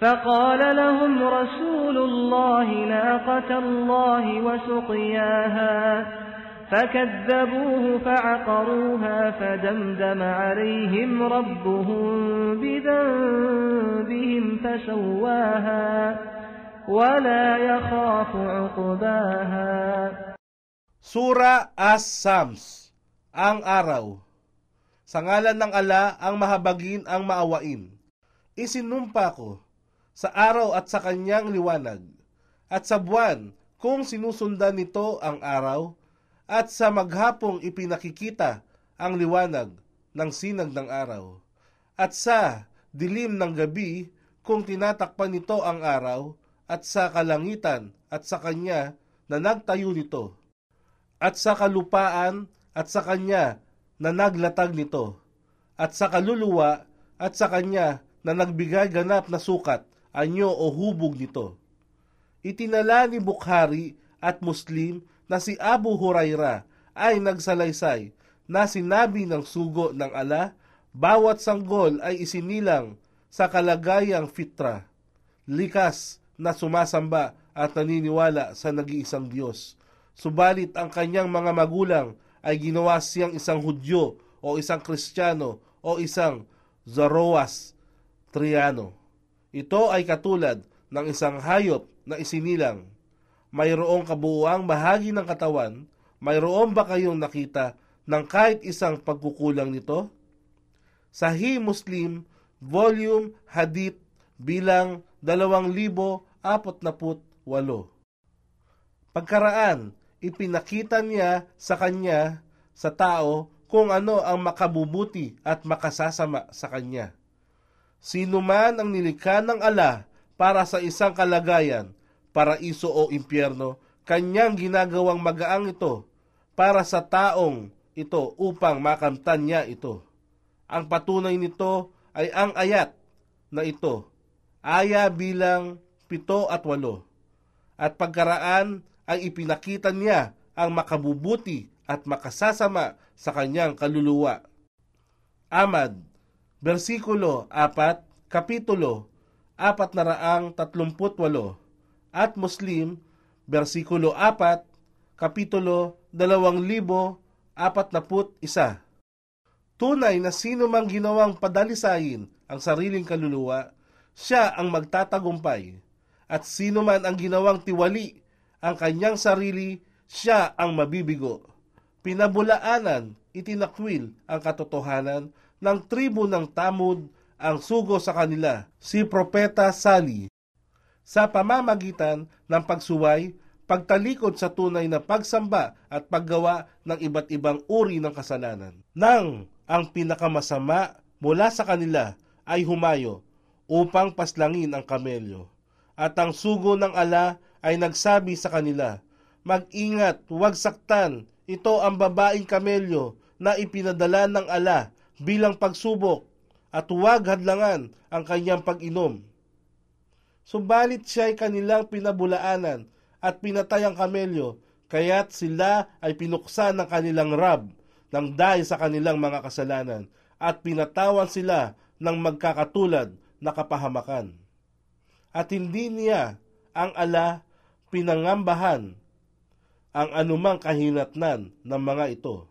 فقال لهم رسول الله ناقة الله وسقياها فكذبوه فعقروها فدمدم عليهم ربهم بذنبهم فسواها ولا يخاف عقباها Sura As-Sams, ang araw. Sa ngalan ng ala, ang mahabagin, ang maawain. Isinumpa ko sa araw at sa kanyang liwanag, at sa buwan kung sinusundan nito ang araw, at sa maghapong ipinakikita ang liwanag ng sinag ng araw, at sa dilim ng gabi kung tinatakpan nito ang araw, at sa kalangitan at sa kanya na nagtayo nito. At sa kalupaan at sa kanya na naglatag nito, at sa kaluluwa at sa kanya na nagbigay ganap na sukat, anyo o hubog nito. Itinala ni Bukhari at Muslim na si Abu Huraira ay nagsalaysay na sinabi ng sugo ng ala, bawat sanggol ay isinilang sa kalagayang fitra, likas na sumasamba at naniniwala sa nag-iisang Diyos Subalit ang kanyang mga magulang ay ginawa siyang isang Hudyo o isang Kristiyano o isang Zoroas Triano. Ito ay katulad ng isang hayop na isinilang. Mayroong kabuuang bahagi ng katawan, mayroon ba kayong nakita ng kahit isang pagkukulang nito? Sahih Muslim, Volume Hadith bilang 2048. Pagkaraan, ipinakita niya sa kanya, sa tao, kung ano ang makabubuti at makasasama sa kanya. Sino man ang nilikha ng ala para sa isang kalagayan, paraiso o impyerno, kanyang ginagawang magaang ito para sa taong ito upang makamtan niya ito. Ang patunay nito ay ang ayat na ito, aya bilang pito at walo. At pagkaraan ay ipinakita niya ang makabubuti at makasasama sa kanyang kaluluwa. Amad, versikulo 4, kapitulo 438 at Muslim, versikulo 4, kapitulo 2041. Tunay na sino mang ginawang padalisayin ang sariling kaluluwa, siya ang magtatagumpay. At sino man ang ginawang tiwali ang kanyang sarili, siya ang mabibigo. Pinabulaanan, itinakwil ang katotohanan ng tribo ng Tamud ang sugo sa kanila, si Propeta Sali. Sa pamamagitan ng pagsuway, pagtalikod sa tunay na pagsamba at paggawa ng iba't ibang uri ng kasalanan. Nang ang pinakamasama mula sa kanila ay humayo upang paslangin ang kamelyo. At ang sugo ng ala ay nagsabi sa kanila, Mag-ingat, huwag saktan, ito ang babaeng kamelyo na ipinadala ng ala bilang pagsubok at huwag hadlangan ang kanyang pag-inom. Subalit siya ay kanilang pinabulaanan at pinatay ang kamelyo, kaya't sila ay pinuksan ng kanilang rab ng dahil sa kanilang mga kasalanan at pinatawan sila ng magkakatulad na kapahamakan. At hindi niya ang ala pinangambahan ang anumang kahinatnan ng mga ito.